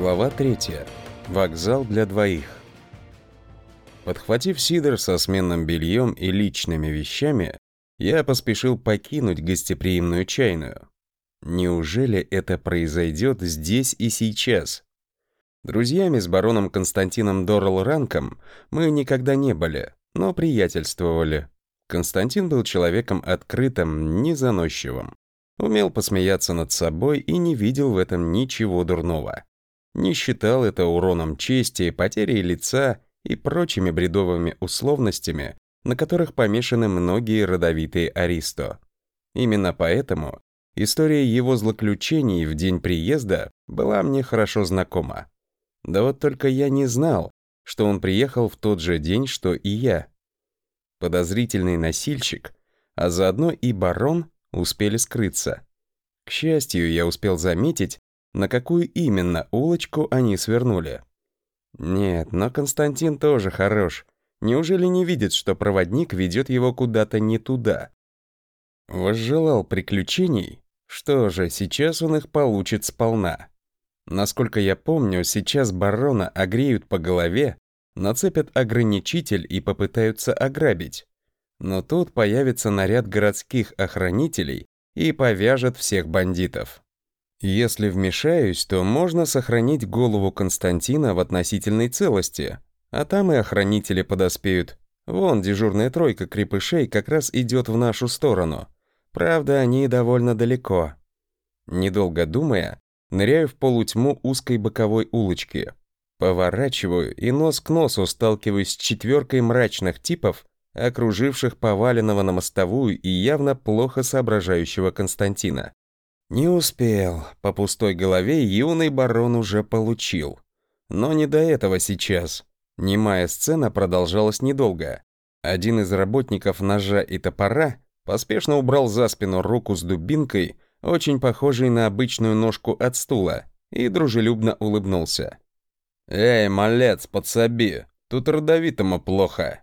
Глава 3. Вокзал для двоих. Подхватив сидр со сменным бельем и личными вещами, я поспешил покинуть гостеприимную чайную. Неужели это произойдет здесь и сейчас? Друзьями с бароном Константином Дорл Ранком мы никогда не были, но приятельствовали. Константин был человеком открытым, незаносчивым. Умел посмеяться над собой и не видел в этом ничего дурного не считал это уроном чести, потерей лица и прочими бредовыми условностями, на которых помешаны многие родовитые аристо. Именно поэтому история его злоключений в день приезда была мне хорошо знакома. Да вот только я не знал, что он приехал в тот же день, что и я. Подозрительный носильщик, а заодно и барон успели скрыться. К счастью, я успел заметить, на какую именно улочку они свернули. Нет, но Константин тоже хорош. Неужели не видит, что проводник ведет его куда-то не туда? Возжелал приключений? Что же, сейчас он их получит сполна. Насколько я помню, сейчас барона огреют по голове, нацепят ограничитель и попытаются ограбить. Но тут появится наряд городских охранителей и повяжет всех бандитов. Если вмешаюсь, то можно сохранить голову Константина в относительной целости, а там и охранители подоспеют. Вон дежурная тройка крепышей как раз идет в нашу сторону. Правда, они довольно далеко. Недолго думая, ныряю в полутьму узкой боковой улочки. Поворачиваю и нос к носу сталкиваюсь с четверкой мрачных типов, окруживших поваленного на мостовую и явно плохо соображающего Константина. Не успел. По пустой голове юный барон уже получил. Но не до этого сейчас. Немая сцена продолжалась недолго. Один из работников ножа и топора поспешно убрал за спину руку с дубинкой, очень похожей на обычную ножку от стула, и дружелюбно улыбнулся. «Эй, малец, подсоби, тут родовитому плохо».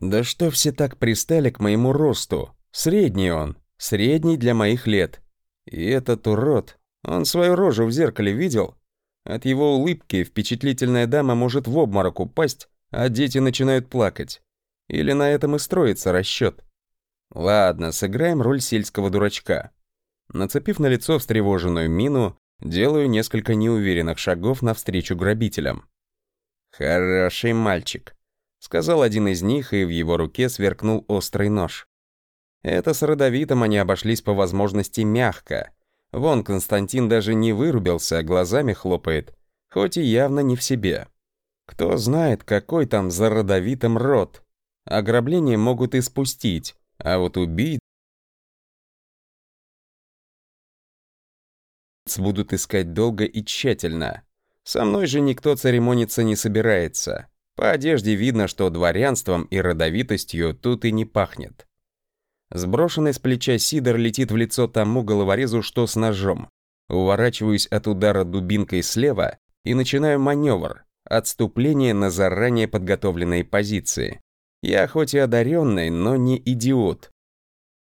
«Да что все так пристали к моему росту? Средний он, средний для моих лет, и этот урод, он свою рожу в зеркале видел? От его улыбки впечатлительная дама может в обморок упасть, а дети начинают плакать. Или на этом и строится расчет. Ладно, сыграем роль сельского дурачка. Нацепив на лицо встревоженную мину, делаю несколько неуверенных шагов навстречу грабителям. «Хороший мальчик», — сказал один из них, и в его руке сверкнул острый нож. Это с родовитым они обошлись по возможности мягко. Вон Константин даже не вырубился, а глазами хлопает, хоть и явно не в себе. Кто знает, какой там за родовитым род. Ограбление могут и спустить, а вот убить будут искать долго и тщательно. Со мной же никто церемониться не собирается. По одежде видно, что дворянством и родовитостью тут и не пахнет. Сброшенный с плеча Сидор летит в лицо тому головорезу, что с ножом. Уворачиваюсь от удара дубинкой слева и начинаю маневр, отступление на заранее подготовленные позиции. Я хоть и одаренный, но не идиот.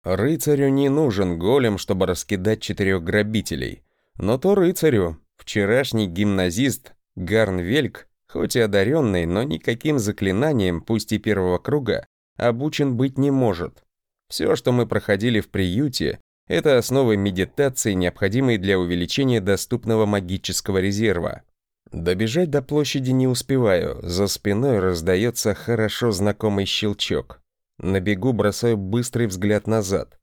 Рыцарю не нужен голем, чтобы раскидать четырех грабителей. Но то рыцарю. Вчерашний гимназист Гарнвельк, хоть и одаренный, но никаким заклинанием, пусть и первого круга, обучен быть не может. Все, что мы проходили в приюте, это основы медитации, необходимые для увеличения доступного магического резерва. Добежать до площади не успеваю, за спиной раздается хорошо знакомый щелчок. На бегу бросаю быстрый взгляд назад.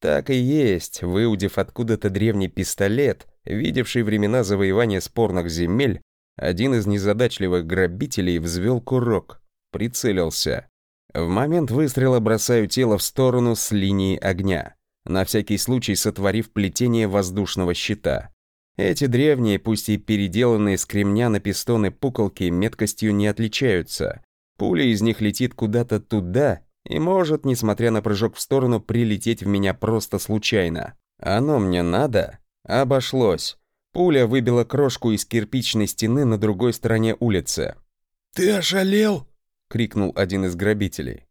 Так и есть, выудив откуда-то древний пистолет, видевший времена завоевания спорных земель, один из незадачливых грабителей взвел курок, прицелился. В момент выстрела бросаю тело в сторону с линии огня, на всякий случай сотворив плетение воздушного щита. Эти древние, пусть и переделанные с кремня на пистоны пуколки, меткостью не отличаются. Пуля из них летит куда-то туда и может, несмотря на прыжок в сторону, прилететь в меня просто случайно. Оно мне надо? Обошлось. Пуля выбила крошку из кирпичной стены на другой стороне улицы. «Ты ошалел?» — крикнул один из грабителей.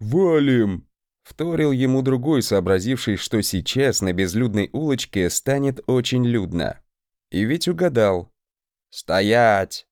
«Валим!» — вторил ему другой, сообразивший, что сейчас на безлюдной улочке станет очень людно. И ведь угадал. «Стоять!»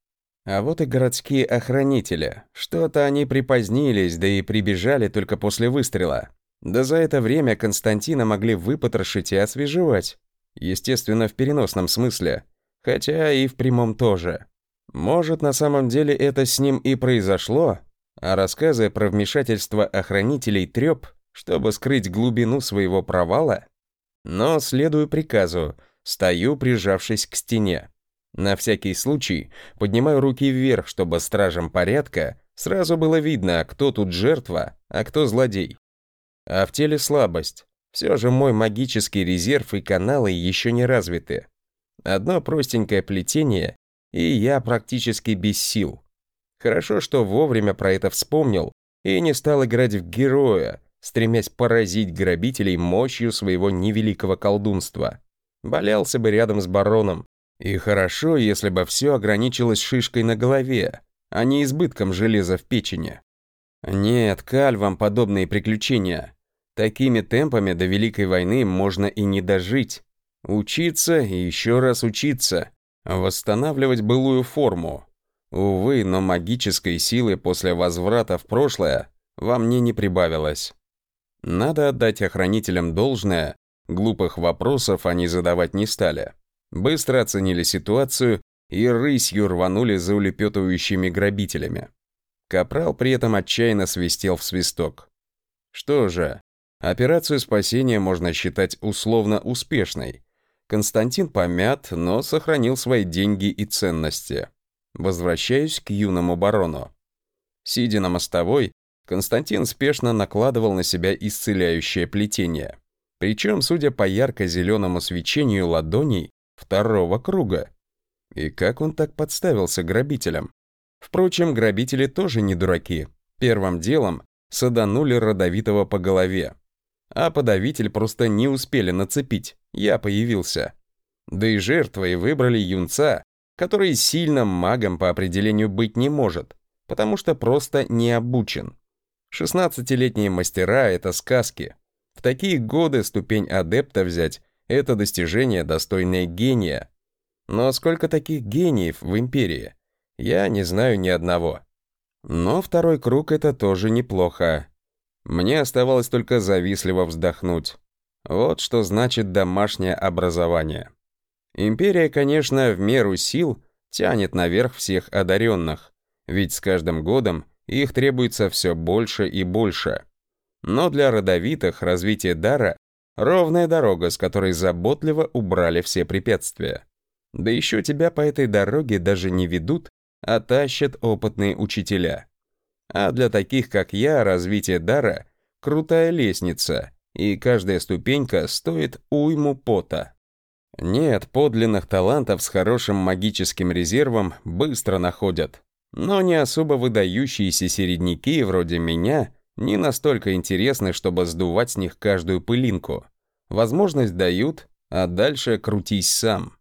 А вот и городские охранители. Что-то они припозднились, да и прибежали только после выстрела. Да за это время Константина могли выпотрошить и освежевать. Естественно, в переносном смысле. Хотя и в прямом тоже. Может, на самом деле это с ним и произошло, а рассказы про вмешательство охранителей трёп, чтобы скрыть глубину своего провала? Но следую приказу, стою, прижавшись к стене. На всякий случай поднимаю руки вверх, чтобы стражам порядка сразу было видно, кто тут жертва, а кто злодей. А в теле слабость. Все же мой магический резерв и каналы еще не развиты. Одно простенькое плетение, и я практически без сил. Хорошо, что вовремя про это вспомнил и не стал играть в героя, стремясь поразить грабителей мощью своего невеликого колдунства. Болялся бы рядом с бароном, и хорошо, если бы все ограничилось шишкой на голове, а не избытком железа в печени. Нет, каль вам подобные приключения. Такими темпами до Великой войны можно и не дожить. Учиться и еще раз учиться. Восстанавливать былую форму. Увы, но магической силы после возврата в прошлое во мне не прибавилось. Надо отдать охранителям должное, глупых вопросов они задавать не стали быстро оценили ситуацию и рысью рванули за улепетывающими грабителями. Капрал при этом отчаянно свистел в свисток. Что же, операцию спасения можно считать условно успешной. Константин помят, но сохранил свои деньги и ценности. Возвращаюсь к юному барону. Сидя на мостовой, Константин спешно накладывал на себя исцеляющее плетение. Причем, судя по ярко-зеленому свечению ладоней, второго круга. И как он так подставился грабителям? Впрочем, грабители тоже не дураки. Первым делом саданули родовитого по голове. А подавитель просто не успели нацепить, я появился. Да и жертвой выбрали юнца, который сильным магом по определению быть не может, потому что просто не обучен. 16-летние мастера — это сказки. В такие годы ступень адепта взять это достижение, достойное гения. Но сколько таких гениев в империи? Я не знаю ни одного. Но второй круг — это тоже неплохо. Мне оставалось только завистливо вздохнуть. Вот что значит домашнее образование. Империя, конечно, в меру сил тянет наверх всех одаренных, ведь с каждым годом их требуется все больше и больше. Но для родовитых развитие дара Ровная дорога, с которой заботливо убрали все препятствия. Да еще тебя по этой дороге даже не ведут, а тащат опытные учителя. А для таких, как я, развитие дара — крутая лестница, и каждая ступенька стоит уйму пота. Нет, подлинных талантов с хорошим магическим резервом быстро находят. Но не особо выдающиеся середняки, вроде меня, не настолько интересны, чтобы сдувать с них каждую пылинку. Возможность дают, а дальше крутись сам.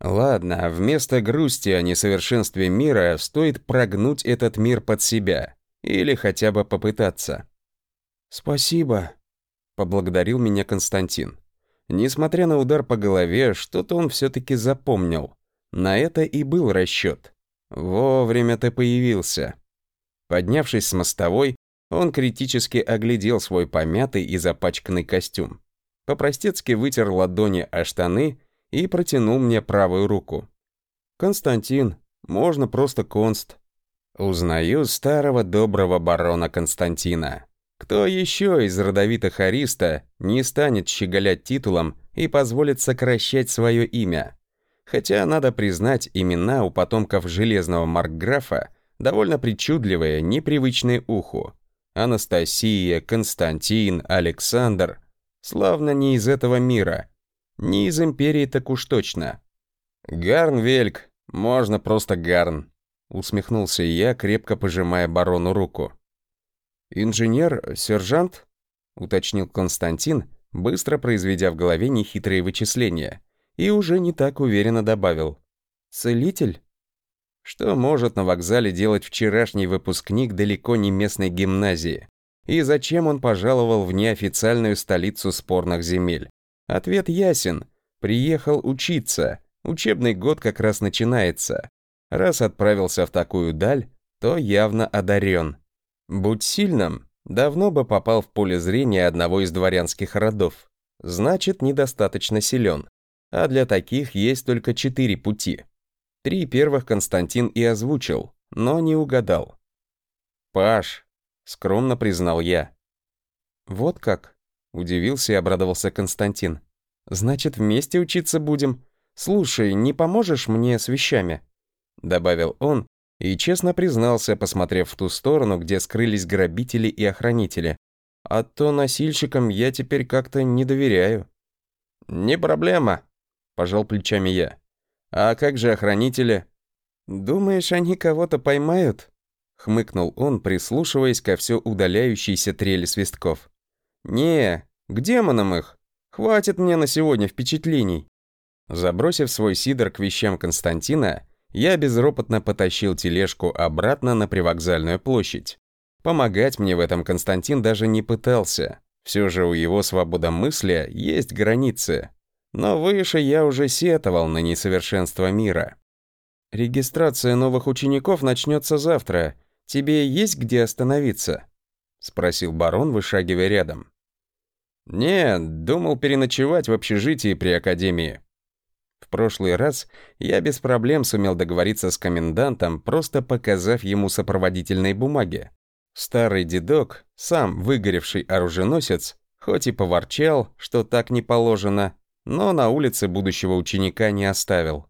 Ладно, вместо грусти о несовершенстве мира стоит прогнуть этот мир под себя. Или хотя бы попытаться. «Спасибо», — поблагодарил меня Константин. Несмотря на удар по голове, что-то он все-таки запомнил. На это и был расчет. Вовремя ты появился. Поднявшись с мостовой, он критически оглядел свой помятый и запачканный костюм. По-простецки вытер ладони о штаны и протянул мне правую руку. «Константин, можно просто Конст». Узнаю старого доброго барона Константина. Кто еще из родовитых Ариста не станет щеголять титулом и позволит сокращать свое имя? Хотя, надо признать, имена у потомков железного маркграфа довольно причудливые, непривычные уху. Анастасия, Константин, Александр. Славно не из этого мира. Не из империи так уж точно. Гарнвельк, можно просто Гарн. Усмехнулся я, крепко пожимая барону руку. «Инженер, сержант?» — уточнил Константин, быстро произведя в голове нехитрые вычисления, и уже не так уверенно добавил. «Целитель?» Что может на вокзале делать вчерашний выпускник далеко не местной гимназии? И зачем он пожаловал в неофициальную столицу спорных земель? Ответ ясен. Приехал учиться. Учебный год как раз начинается. Раз отправился в такую даль, то явно одарен. Будь сильным, давно бы попал в поле зрения одного из дворянских родов. Значит, недостаточно силен. А для таких есть только четыре пути. Три первых Константин и озвучил, но не угадал. «Паш», — скромно признал я. «Вот как?» — удивился и обрадовался Константин. «Значит, вместе учиться будем? Слушай, не поможешь мне с вещами?» Добавил он и честно признался, посмотрев в ту сторону, где скрылись грабители и охранители. «А то носильщикам я теперь как-то не доверяю». «Не проблема», — пожал плечами я. «А как же охранители?» «Думаешь, они кого-то поймают?» — хмыкнул он, прислушиваясь ко все удаляющейся трели свистков. «Не, к демонам их. Хватит мне на сегодня впечатлений». Забросив свой сидор к вещам Константина, я безропотно потащил тележку обратно на привокзальную площадь. Помогать мне в этом Константин даже не пытался. Все же у его свободомыслия есть границы. Но выше я уже сетовал на несовершенство мира. «Регистрация новых учеников начнется завтра. Тебе есть где остановиться?» — спросил барон, вышагивая рядом. «Нет, думал переночевать в общежитии при академии». Прошлый раз я без проблем сумел договориться с комендантом, просто показав ему сопроводительные бумаги. Старый дедок, сам выгоревший оруженосец, хоть и поворчал, что так не положено, но на улице будущего ученика не оставил.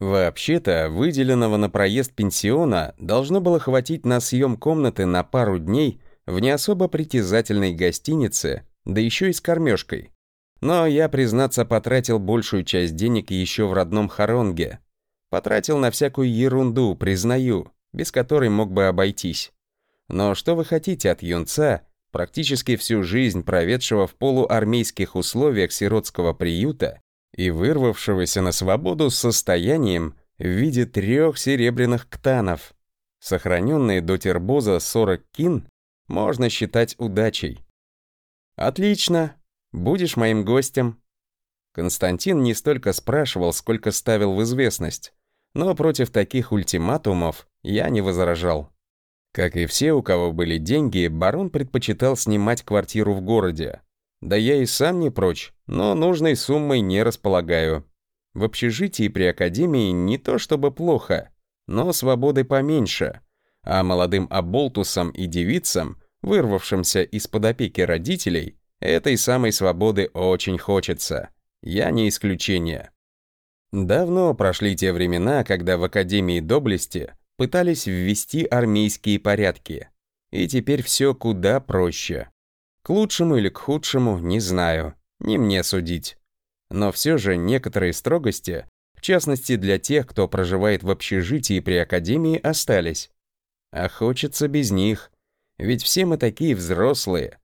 Вообще-то, выделенного на проезд пенсиона должно было хватить на съем комнаты на пару дней в не особо притязательной гостинице, да еще и с кормежкой. Но я, признаться, потратил большую часть денег еще в родном Харонге. Потратил на всякую ерунду, признаю, без которой мог бы обойтись. Но что вы хотите от юнца, практически всю жизнь проведшего в полуармейских условиях сиротского приюта и вырвавшегося на свободу с состоянием в виде трех серебряных ктанов. Сохраненные до тербоза 40 кин можно считать удачей. «Отлично. Будешь моим гостем». Константин не столько спрашивал, сколько ставил в известность. Но против таких ультиматумов я не возражал. Как и все, у кого были деньги, барон предпочитал снимать квартиру в городе. Да я и сам не прочь, но нужной суммой не располагаю. В общежитии при академии не то чтобы плохо, но свободы поменьше, а молодым оболтусам и девицам вырвавшимся из-под опеки родителей, этой самой свободы очень хочется. Я не исключение. Давно прошли те времена, когда в Академии Доблести пытались ввести армейские порядки. И теперь все куда проще. К лучшему или к худшему, не знаю, не мне судить. Но все же некоторые строгости, в частности для тех, кто проживает в общежитии при Академии, остались. А хочется без них. Ведь все мы такие взрослые.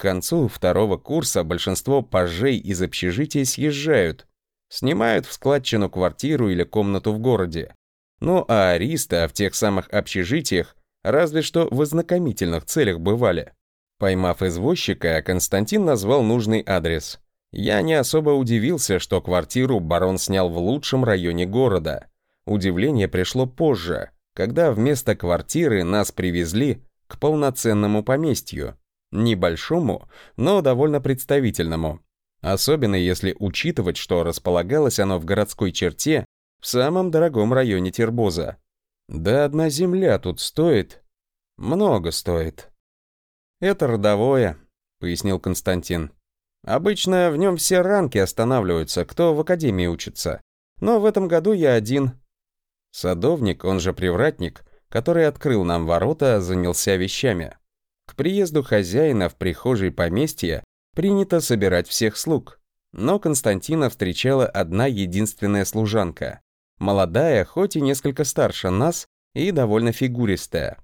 К концу второго курса большинство пажей из общежития съезжают, снимают в складчину квартиру или комнату в городе. Ну а ариста в тех самых общежитиях разве что в ознакомительных целях бывали. Поймав извозчика, Константин назвал нужный адрес. Я не особо удивился, что квартиру барон снял в лучшем районе города. Удивление пришло позже, когда вместо квартиры нас привезли к полноценному поместью. Небольшому, но довольно представительному. Особенно если учитывать, что располагалось оно в городской черте в самом дорогом районе Тербоза. Да одна земля тут стоит. Много стоит. Это родовое, пояснил Константин. Обычно в нем все ранки останавливаются, кто в академии учится. Но в этом году я один. Садовник, он же привратник, который открыл нам ворота, занялся вещами. К приезду хозяина в прихожей поместья принято собирать всех слуг. Но Константина встречала одна единственная служанка. Молодая, хоть и несколько старше нас, и довольно фигуристая.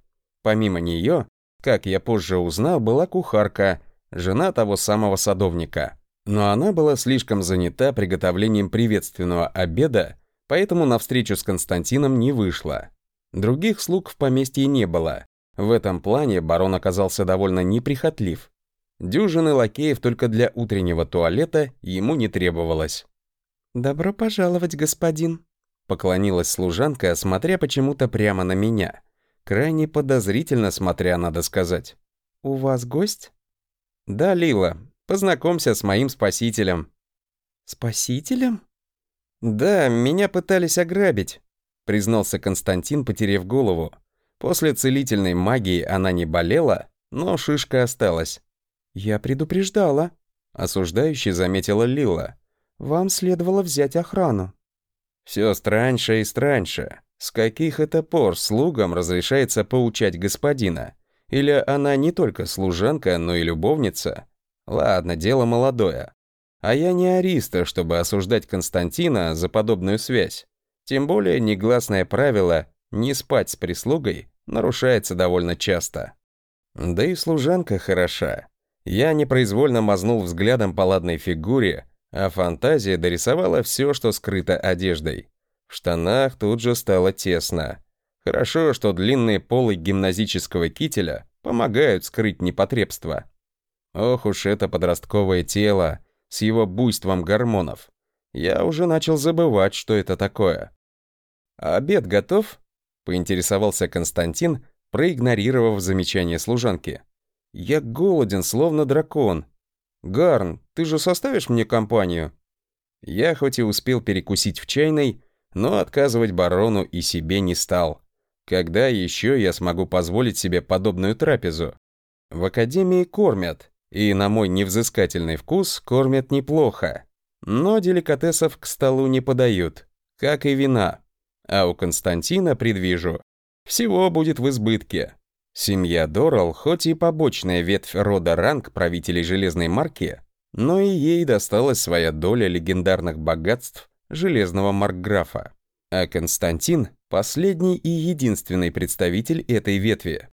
Помимо нее, как я позже узнал, была кухарка, жена того самого садовника. Но она была слишком занята приготовлением приветственного обеда, поэтому на встречу с Константином не вышла. Других слуг в поместье не было. В этом плане барон оказался довольно неприхотлив. Дюжины лакеев только для утреннего туалета ему не требовалось. «Добро пожаловать, господин», — поклонилась служанка, смотря почему-то прямо на меня. Крайне подозрительно смотря, надо сказать. «У вас гость?» «Да, Лила, познакомься с моим спасителем». «Спасителем?» «Да, меня пытались ограбить», — признался Константин, потеряв голову. После целительной магии она не болела, но шишка осталась. «Я предупреждала», — осуждающе заметила Лила. Вам следовало взять охрану». «Все страньше и страньше. С каких это пор слугам разрешается поучать господина? Или она не только служанка, но и любовница? Ладно, дело молодое. А я не ариста, чтобы осуждать Константина за подобную связь. Тем более негласное правило «не спать с прислугой» нарушается довольно часто. Да и служанка хороша. Я непроизвольно мазнул взглядом по ладной фигуре, а фантазия дорисовала все, что скрыто одеждой. В штанах тут же стало тесно. Хорошо, что длинные полы гимназического кителя помогают скрыть непотребство. Ох уж это подростковое тело с его буйством гормонов. Я уже начал забывать, что это такое. «А обед готов?» — поинтересовался Константин, проигнорировав замечание служанки. «Я голоден, словно дракон», «Гарн, ты же составишь мне компанию?» Я хоть и успел перекусить в чайной, но отказывать барону и себе не стал. Когда еще я смогу позволить себе подобную трапезу? В академии кормят, и на мой невзыскательный вкус кормят неплохо. Но деликатесов к столу не подают, как и вина. А у Константина, предвижу, всего будет в избытке. Семья Дорал, хоть и побочная ветвь рода Ранг правителей Железной Марки, но и ей досталась своя доля легендарных богатств Железного Маркграфа. А Константин — последний и единственный представитель этой ветви.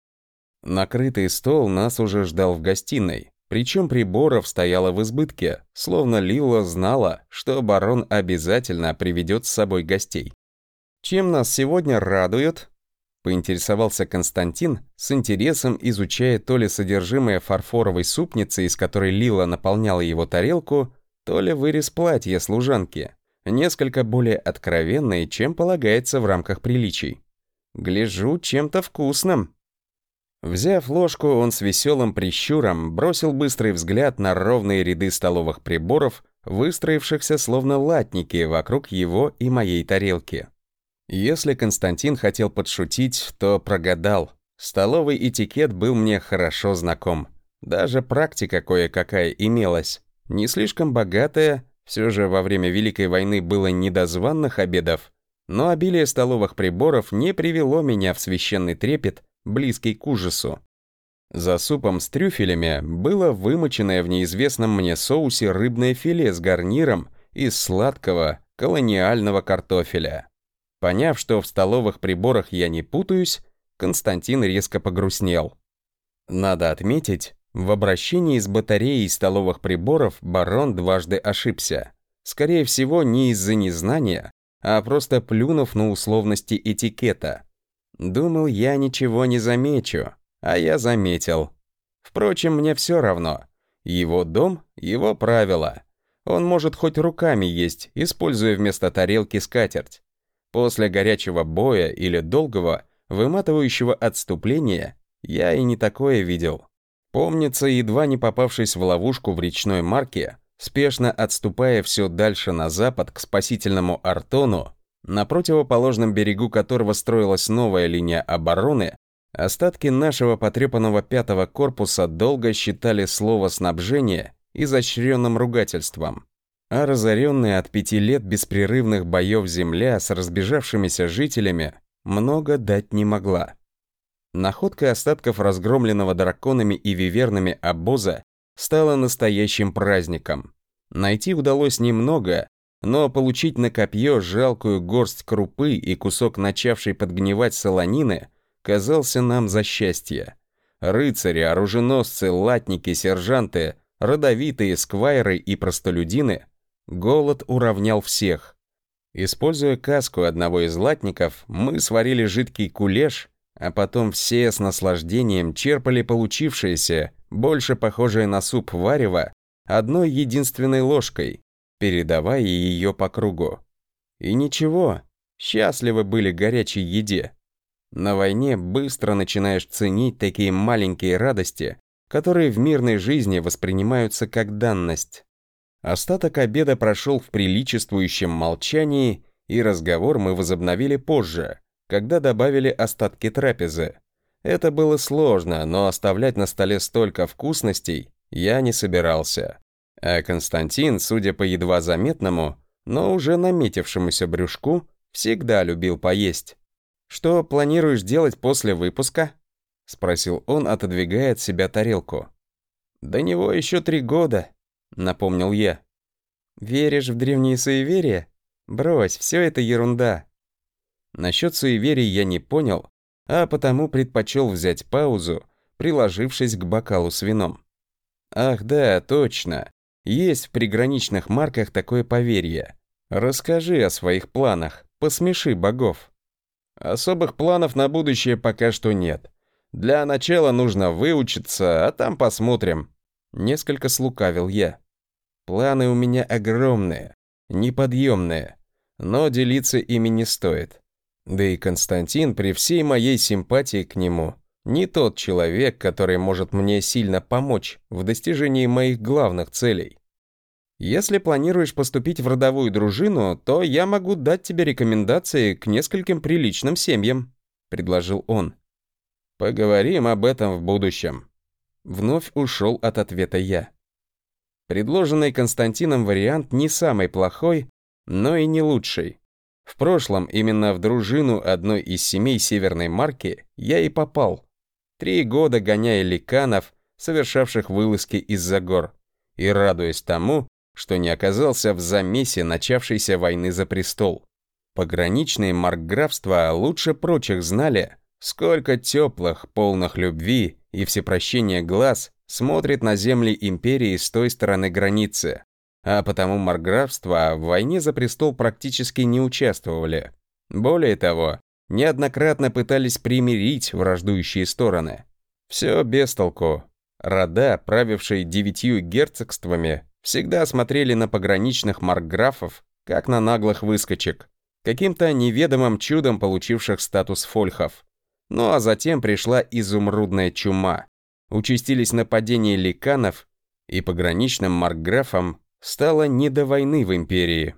Накрытый стол нас уже ждал в гостиной, причем приборов стояло в избытке, словно Лила знала, что барон обязательно приведет с собой гостей. Чем нас сегодня радует, Поинтересовался Константин, с интересом изучая то ли содержимое фарфоровой супницы, из которой Лила наполняла его тарелку, то ли вырез платья служанки, несколько более откровенный, чем полагается в рамках приличий. «Гляжу чем-то вкусным». Взяв ложку, он с веселым прищуром бросил быстрый взгляд на ровные ряды столовых приборов, выстроившихся словно латники вокруг его и моей тарелки. Если Константин хотел подшутить, то прогадал. Столовый этикет был мне хорошо знаком. Даже практика кое-какая имелась. Не слишком богатая, все же во время Великой войны было не до званных обедов, но обилие столовых приборов не привело меня в священный трепет, близкий к ужасу. За супом с трюфелями было вымоченное в неизвестном мне соусе рыбное филе с гарниром из сладкого колониального картофеля. Поняв, что в столовых приборах я не путаюсь, Константин резко погрустнел. Надо отметить, в обращении с батареей столовых приборов барон дважды ошибся. Скорее всего, не из-за незнания, а просто плюнув на условности этикета. Думал, я ничего не замечу, а я заметил. Впрочем, мне все равно. Его дом, его правила. Он может хоть руками есть, используя вместо тарелки скатерть. После горячего боя или долгого, выматывающего отступления, я и не такое видел. Помнится, едва не попавшись в ловушку в речной марке, спешно отступая все дальше на запад к спасительному Артону, на противоположном берегу которого строилась новая линия обороны, остатки нашего потрепанного пятого корпуса долго считали слово «снабжение» изощренным ругательством а разоренная от пяти лет беспрерывных боев земля с разбежавшимися жителями много дать не могла. Находка остатков разгромленного драконами и вивернами обоза стала настоящим праздником. Найти удалось немного, но получить на копье жалкую горсть крупы и кусок начавшей подгнивать солонины казался нам за счастье. Рыцари, оруженосцы, латники, сержанты, родовитые сквайры и простолюдины Голод уравнял всех. Используя каску одного из латников, мы сварили жидкий кулеш, а потом все с наслаждением черпали получившееся, больше похожее на суп варево, одной единственной ложкой. передавая ее по кругу. И ничего, счастливы были горячей еде. На войне быстро начинаешь ценить такие маленькие радости, которые в мирной жизни воспринимаются как данность. Остаток обеда прошел в приличествующем молчании, и разговор мы возобновили позже, когда добавили остатки трапезы. Это было сложно, но оставлять на столе столько вкусностей я не собирался. А Константин, судя по едва заметному, но уже наметившемуся брюшку, всегда любил поесть. «Что планируешь делать после выпуска?» — спросил он, отодвигая от себя тарелку. «До него еще три года», — напомнил я. «Веришь в древние суеверия? Брось, все это ерунда». Насчет суеверий я не понял, а потому предпочел взять паузу, приложившись к бокалу с вином. Ах да, точно. Есть в приграничных марках такое поверье. Расскажи о своих планах, посмеши богов. Особых планов на будущее пока что нет. Для начала нужно выучиться, а там посмотрим. Несколько слукавил я. Планы у меня огромные, неподъемные, но делиться ими не стоит. Да и Константин, при всей моей симпатии к нему, не тот человек, который может мне сильно помочь в достижении моих главных целей. Если планируешь поступить в родовую дружину, то я могу дать тебе рекомендации к нескольким приличным семьям», — предложил он. «Поговорим об этом в будущем». Вновь ушел от ответа я. Предложенный Константином вариант не самый плохой, но и не лучший. В прошлом именно в дружину одной из семей Северной Марки я и попал. Три года гоняя ликанов, совершавших вылазки из-за гор, и радуясь тому, что не оказался в замесе начавшейся войны за престол. Пограничные маркграфства лучше прочих знали, сколько теплых, полных любви и всепрощения глаз смотрит на земли империи с той стороны границы, а потому маркграфства в войне за престол практически не участвовали. Более того, неоднократно пытались примирить враждующие стороны. Все без толку. Рода, правившие девятью герцогствами, всегда смотрели на пограничных маркграфов, как на наглых выскочек, каким-то неведомым чудом получивших статус фольхов. Ну а затем пришла изумрудная чума. Участились нападения ликанов, и пограничным маркграфам стало не до войны в империи.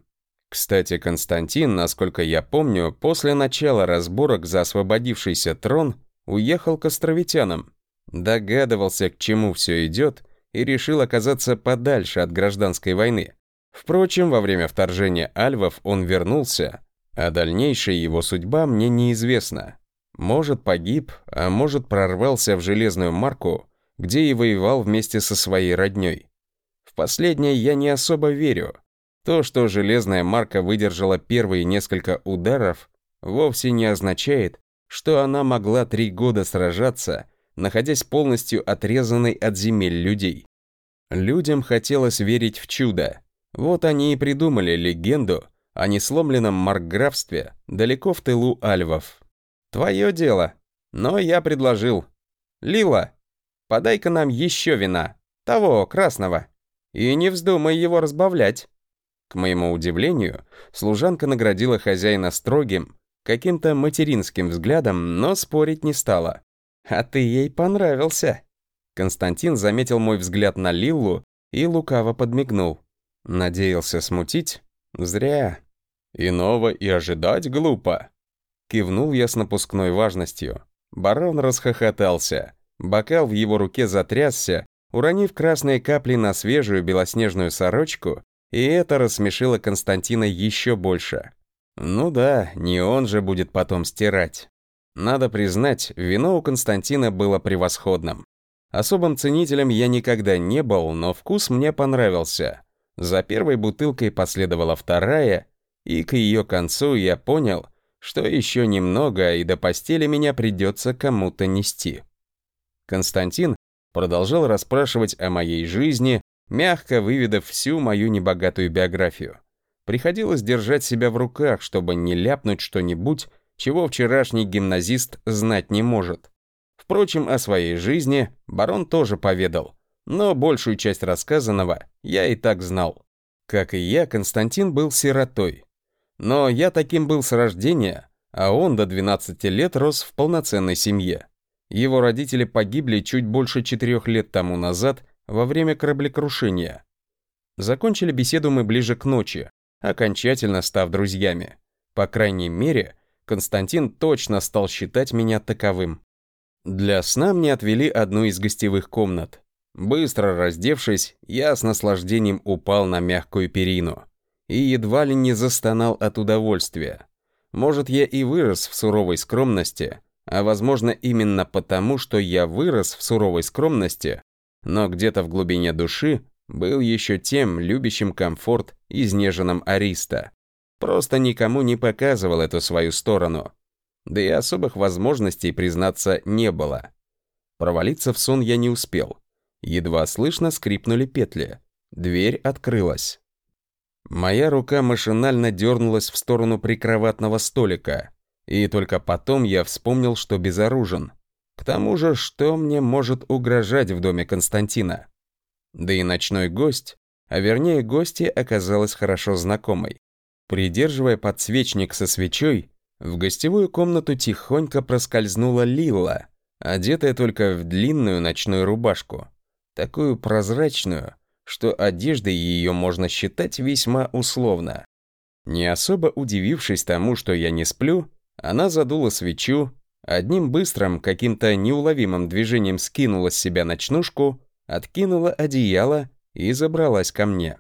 Кстати, Константин, насколько я помню, после начала разборок за освободившийся трон уехал к островитянам. Догадывался, к чему все идет, и решил оказаться подальше от гражданской войны. Впрочем, во время вторжения альвов он вернулся, а дальнейшая его судьба мне неизвестна. Может, погиб, а может, прорвался в Железную Марку, где и воевал вместе со своей роднёй. В последнее я не особо верю. То, что Железная Марка выдержала первые несколько ударов, вовсе не означает, что она могла три года сражаться находясь полностью отрезанной от земель людей. Людям хотелось верить в чудо. Вот они и придумали легенду о несломленном маркграфстве далеко в тылу альвов. Твое дело. Но я предложил. Лила, подай-ка нам еще вина. Того, красного. И не вздумай его разбавлять. К моему удивлению, служанка наградила хозяина строгим, каким-то материнским взглядом, но спорить не стала. «А ты ей понравился». Константин заметил мой взгляд на Лиллу и лукаво подмигнул. Надеялся смутить? Зря. Иного и ожидать глупо. Кивнул я с напускной важностью. Барон расхохотался. Бокал в его руке затрясся, уронив красные капли на свежую белоснежную сорочку, и это рассмешило Константина еще больше. Ну да, не он же будет потом стирать. Надо признать, вино у Константина было превосходным. Особым ценителем я никогда не был, но вкус мне понравился. За первой бутылкой последовала вторая, и к ее концу я понял, что еще немного, и до постели меня придется кому-то нести. Константин продолжал расспрашивать о моей жизни, мягко выведав всю мою небогатую биографию. Приходилось держать себя в руках, чтобы не ляпнуть что-нибудь, чего вчерашний гимназист знать не может. Впрочем, о своей жизни барон тоже поведал, но большую часть рассказанного я и так знал. Как и я, Константин был сиротой. Но я таким был с рождения, а он до 12 лет рос в полноценной семье. Его родители погибли чуть больше четырех лет тому назад во время кораблекрушения. Закончили беседу мы ближе к ночи, окончательно став друзьями. По крайней мере, Константин точно стал считать меня таковым. Для сна мне отвели одну из гостевых комнат. Быстро раздевшись, я с наслаждением упал на мягкую перину и едва ли не застонал от удовольствия. Может, я и вырос в суровой скромности, а возможно именно потому, что я вырос в суровой скромности, но где-то в глубине души был еще тем любящим комфорт изнеженным Ариста. Просто никому не показывал эту свою сторону. Да и особых возможностей, признаться, не было. Провалиться в сон я не успел. Едва слышно скрипнули петли. Дверь открылась. Моя рука машинально дернулась в сторону прикроватного столика, и только потом я вспомнил, что безоружен. К тому же, что мне может угрожать в доме Константина? Да и ночной гость, а вернее гостья оказалась хорошо знакомой. Придерживая подсвечник со свечой, в гостевую комнату тихонько проскользнула Лила, одетая только в длинную ночную рубашку такую прозрачную, что одеждой ее можно считать весьма условно. Не особо удивившись тому, что я не сплю, она задула свечу, одним быстрым, каким-то неуловимым движением скинула с себя ночнушку, откинула одеяло и забралась ко мне.